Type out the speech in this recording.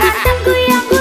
啊等鬼呀鬼